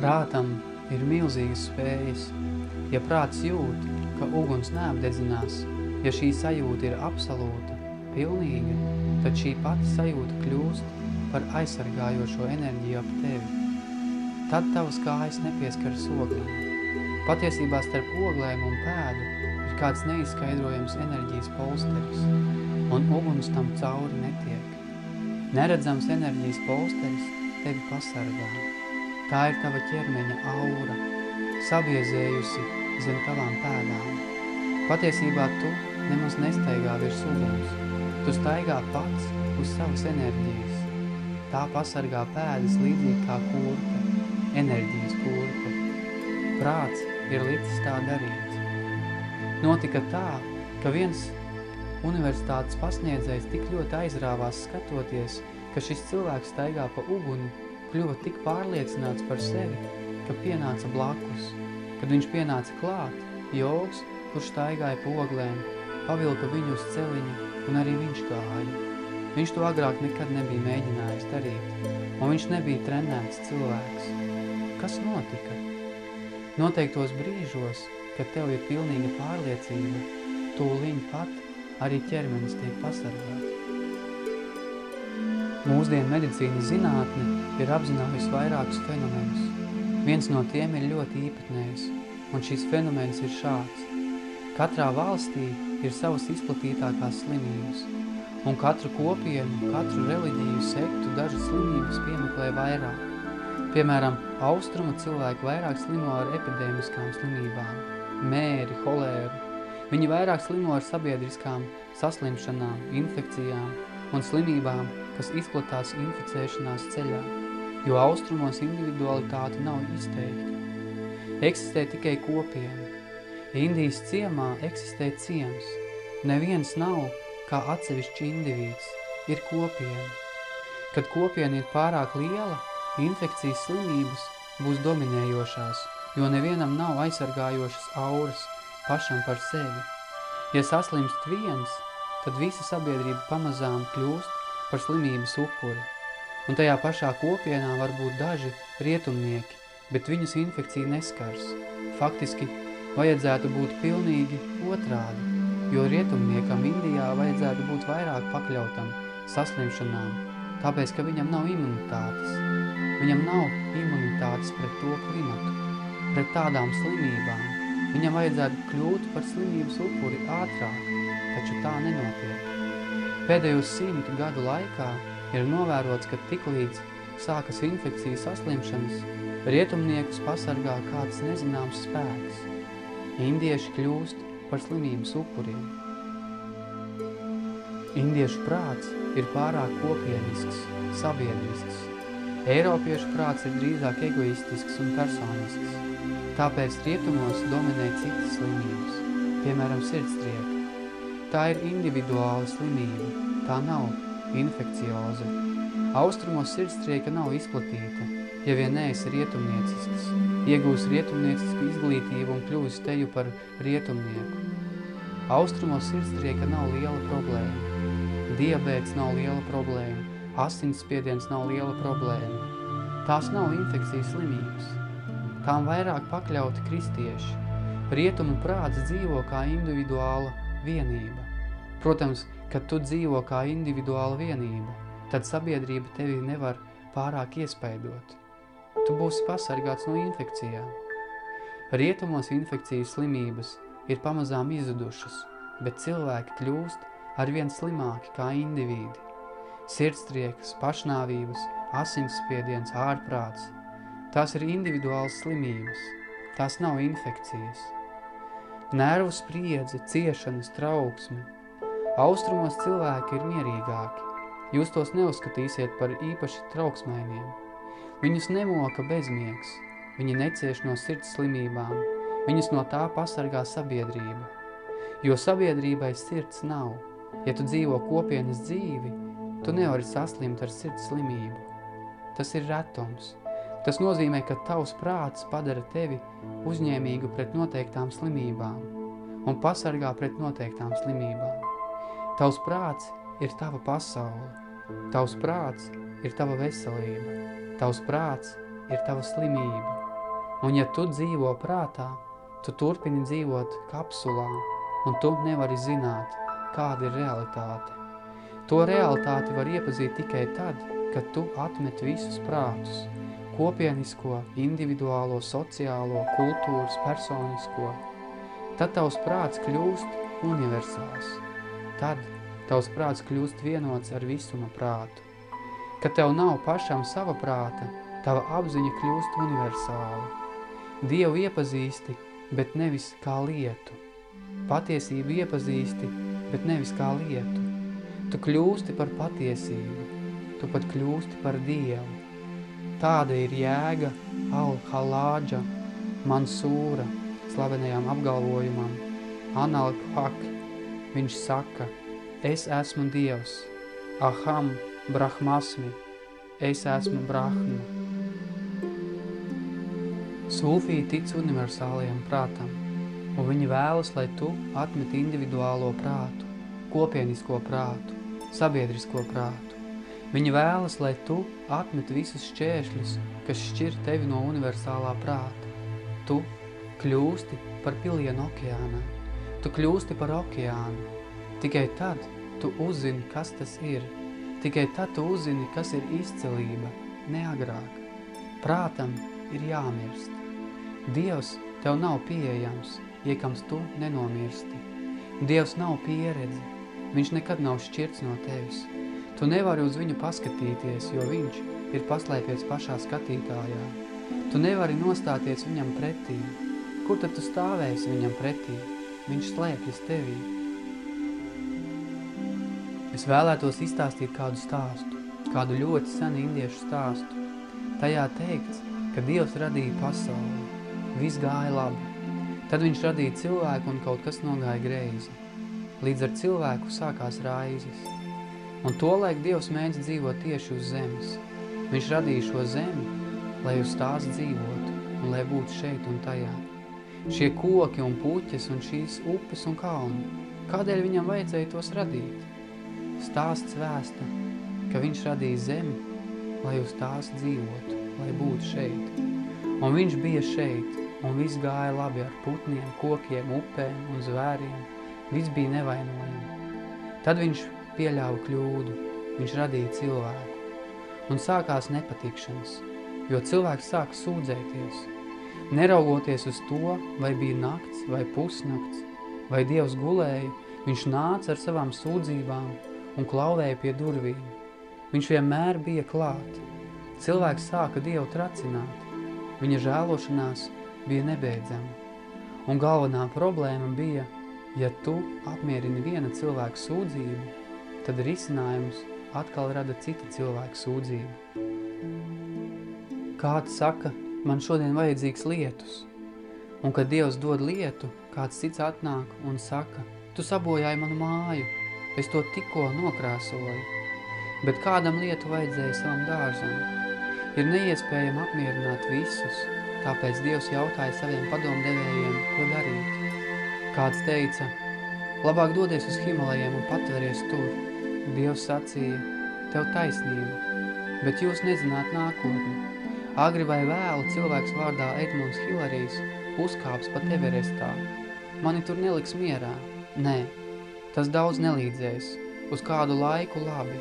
Prātam ir milzīgas spējas. Ja prāts jūt, ka uguns neapdedzinās, ja šī sajūta ir absolūta, pilnīga, tad šī pati sajūta kļūst par aizsargājošo enerģiju ap tevi. Tad tavas kājas nepieskaras oglēm. Patiesībā starp oglēm un pēdu ir kāds neizskaidrojams enerģijas polsteris, un uguns tam cauri netiek. Neredzams enerģijas polsteris tevi pasargā. Tā ir tava ķermeņa aura, sabiezējusi zem tavām pēdām. Patiesībā tu nemaz nestaigā virs uguns. Tu staigā pats uz savas enerģijas. Tā pasargā pēdas līdzīgi kā kurpe, enerģijas kurpe. Prāts ir licis tā darīts. Notika tā, ka viens universitātes pasniedzējs tik ļoti aizrāvās skatoties, ka šis cilvēks staigā pa uguni kļuva tik pārliecināts par sevi, ka pienāca blakus. Kad viņš pienāca klāt, jogs, kurš staigāja poglēm, pavilka viņu uz celiņa un arī viņš gāja. Viņš to agrāk nekad nebija mēģinājis darīt, un viņš nebija trenēts cilvēks. Kas notika? Noteiktos brīžos, kad tev ir pilnīga pārliecība, tūliņ pat arī ķermenis tiek pasargāts. Mūsdienu medicīnas zinātne ir apzinājusi vairākus fenomenus. Viens no tiem ir ļoti īpatnējs, un šis fenomens ir šāds. Katrā valstī ir savas izplatītākās slimības, un katru kopienu, katru reliģiju sektu dažas slimības piemeklē vairāk. Piemēram, austrumu cilvēki vairāk slimo ar epidēmiskām slimībām, mēri, holēru. Viņi vairāk slimo ar sabiedriskām saslimšanām, infekcijām un slimībām, kas izplatās inficēšanās ceļā, jo austrumos individualitāte nav izteikta. Eksistē tikai kopiena. Indijas ciemā eksistē ciems. Neviens nav kā atsevišķi indivīds, ir kopiena. Kad kopiena ir pārāk liela, infekcijas slimības būs dominējošās, jo nevienam nav aizsargājošas auras pašam par sevi. Ja saslimst viens, tad visa sabiedrība pamazām kļūst par slimības upuri. Un tajā pašā kopienā var būt daži rietumnieki, bet viņus infekcija neskars. Faktiski vajadzētu būt pilnīgi otrādi, jo rietumniekam Indijā vajadzētu būt vairāk pakļautam saslimšanām, tāpēc, ka viņam nav imunitātes. Viņam nav imunitātes pret to klimatu, pret tādām slimībām. Viņam vajadzētu kļūt par slimības upuri ātrāk, taču tā nenotiek. Pēdējos simtu gadu laikā ir novērots, ka tiklīdz sākas infekcijas saslimšanas, rietumniekus pasargā kāds nezināms spēks. Indieši kļūst par slimības upuriem. Indiešu prāts ir pārāk kopienisks, sabiedrisks. Eiropiešu prāts ir drīzāk egoistisks un personisks. Tāpēc rietumos dominē citas slimības, piemēram, sirdstrieka. Tā ir individuāla slimība, tā nav infekcioza. Austrumos sirdstrieka nav izplatīta, ja vien neesi rietumniecisks. Iegūs rietumniecisku izglītību un kļūs teju par rietumnieku. Austrumos sirdstrieka nav liela problēma. Diabēts nav liela problēma. Asinsspiediens nav liela problēma. Tās nav infekcijas slimības. Tām vairāk pakļauti kristieši. Rietumu prāts dzīvo kā individuāla vienība. Protams, kad tu dzīvo kā individuāla vienība, tad sabiedrība tevi nevar pārāk iespaidot. Tu būsi pasargāts no infekcijām. Rietumos infekcijas slimības ir pamazām izudušas, bet cilvēki kļūst arvien slimāki kā indivīdi. Sirdstriekas, pašnāvības, asinsspiediens, ārprāts – tās ir individuālas slimības, tās nav infekcijas – nervu spriedzi, ciešanas, trauksmi. Austrumos cilvēki ir mierīgāki. Jūs tos neuzskatīsiet par īpaši trauksmainiem. Viņus nemoka bezmiegs, viņi necieš no sirds slimībām, viņus no tā pasargā sabiedrība. Jo sabiedrībai sirds nav. Ja tu dzīvo kopienas dzīvi, tu nevari saslimt ar sirds slimību. Tas ir retums. Tas nozīmē, ka tavs prāts padara tevi uzņēmīgu pret noteiktām slimībām un pasargā pret noteiktām slimībām. Tavs prāts ir tava pasaule. Tavs prāts ir tava veselība. Tavs prāts ir tava slimība. Un ja tu dzīvo prātā, tu turpini dzīvot kapsulā, un tu nevari zināt, kāda ir realitāte. To realitāti var iepazīt tikai tad, kad tu atmet visus prātus, kopienisko, individuālo, sociālo, kultūras, personisko. Tad tavs prāts kļūst universāls. Tad tavs prāts kļūst vienots ar visuma prātu. Kad tev nav pašam sava prāta, tava apziņa kļūst universāla. Dievu iepazīsti, bet nevis kā lietu. Patiesību iepazīsti, bet nevis kā lietu. Tu kļūsti par patiesību, tu pat kļūsti par Dievu. Tāda ir jēga Al-Halāģa Mansūra slavenajām apgalvojumam. Analkhak, viņš saka, es esmu Dievs, aham brahmasmi, es esmu Brahma. Sulfī tic universālajam prātam, un viņi vēlas, lai tu atmet individuālo prātu, kopienisko prātu, sabiedrisko prātu. Viņi vēlas, lai tu atmet visus šķēršļus, kas šķir tevi no universālā prāta. Tu kļūsti par pilienu okeānā. Tu kļūsti par okeānu. Tikai tad tu uzzini, kas tas ir. Tikai tad tu uzzini, kas ir izcelība, neagrāk. Prātam ir jāmirst. Dievs tev nav pieejams, iekams tu nenomirsti. Dievs nav pieredze, viņš nekad nav šķirts no tevis. Tu nevari uz viņu paskatīties, jo viņš ir paslēpies pašā skatītājā. Tu nevari nostāties viņam pretī. Kur tad tu stāvēsi viņam pretī? Viņš slēpjas tevī. Es vēlētos izstāstīt kādu stāstu, kādu ļoti senu indiešu stāstu. Tajā teikts, ka Dievs radīja pasauli. Viss gāja labi. Tad viņš radīja cilvēku un kaut kas nogāja greizi. Līdz ar cilvēku sākās raizes. Un tolaik Dievs mēdz dzīvot tieši uz zemes. Viņš radīja šo zemi, lai uz tās dzīvotu un lai būtu šeit un tajā. Šie koki un puķes un šīs upes un kalni. Kādēļ viņam vajadzēja tos radīt? Stāsts vēsta, ka viņš radīja zemi, lai uz tās dzīvotu, lai būtu šeit. Un viņš bija šeit, un viss gāja labi ar putniem, kokiem, upēm un zvēriem. Viss bija nevainojami. Tad viņš pieļāva kļūdu, viņš radīja cilvēku. Un sākās nepatikšanas, jo cilvēks sāka sūdzēties. Neraugoties uz to, vai bija nakts vai pusnakts, vai Dievs gulēja, viņš nāca ar savām sūdzībām un klauvēja pie durvīm. Viņš vienmēr bija klāt. Cilvēks sāka Dievu tracināt. Viņa žēlošanās bija nebeidzama. Un galvenā problēma bija, ja tu apmierini viena cilvēka sūdzību, tad risinājums atkal rada cita cilvēka sūdzību. Kāds saka, man šodien vajadzīgs lietus, un kad Dievs dod lietu, kāds cits atnāk un saka, tu sabojāji manu māju, es to tikko nokrāsoju, bet kādam lietu vajadzēja savam dārzam. Ir neiespējami apmierināt visus, Tāpēc Dievs jautāja saviem padomdevējiem, ko. Kāds teica, labāk dodies uz Himalajiem un patveries tur. Dievs sacīja, tev taisnība, bet jūs nezināt nākotni. Agri vai vēlu cilvēks vārdā Edmunds Hilarijs uzkāps pat Everestā. Mani tur neliks mierā. Nē, tas daudz nelīdzēs. Uz kādu laiku labi,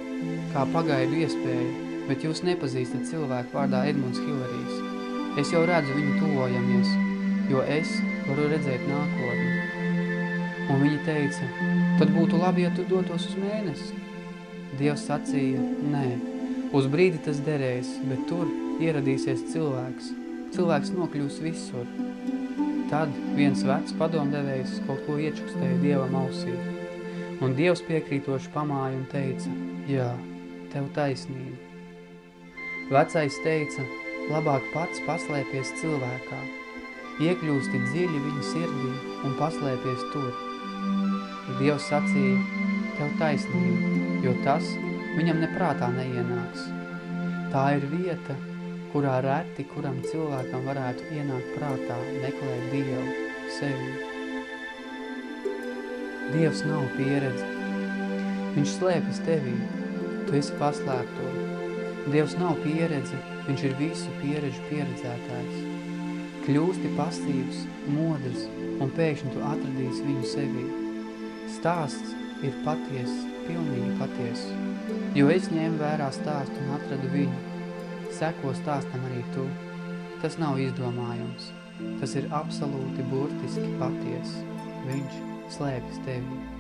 kā pagaidu iespēju, bet jūs nepazīstat cilvēku vārdā Edmunds Hilarijs. Es jau redzu viņu tuvojamies, jo es varu redzēt nākotni. Un viņa teica, tad būtu labi, ja tu dotos uz mēnesi. Dievs sacīja, nē, uz brīdi tas derēs, bet tur ieradīsies cilvēks. Cilvēks nokļūs visur. Tad viens vecs padomdevējs kaut ko iečukstēja Dievam ausī. Un Dievs piekrītoši pamāja un teica, jā, tev taisnība. Vecais teica, labāk pats paslēpies cilvēkā, iekļūsti dziļi viņa sirdī un paslēpies tur. Dievs sacīja, tev taisnība, jo tas viņam neprātā neienāks. Tā ir vieta, kurā reti, kuram cilvēkam varētu ienākt prātā meklēt Dievu sevi. Dievs nav pieredze. Viņš slēpjas tevī, tu esi paslēpto. Dievs nav pieredze, viņš ir visu pieredžu pieredzētājs. Kļūsti pasīvs, modrs, un pēkšņi tu atradīsi viņu sevī. Stāsts ir paties, pilnīgi paties, jo es ņēmu vērā stāstu un atradu viņu. Seko stāstam arī tu. Tas nav izdomājums. Tas ir absolūti burtiski paties. Viņš slēpjas tevī.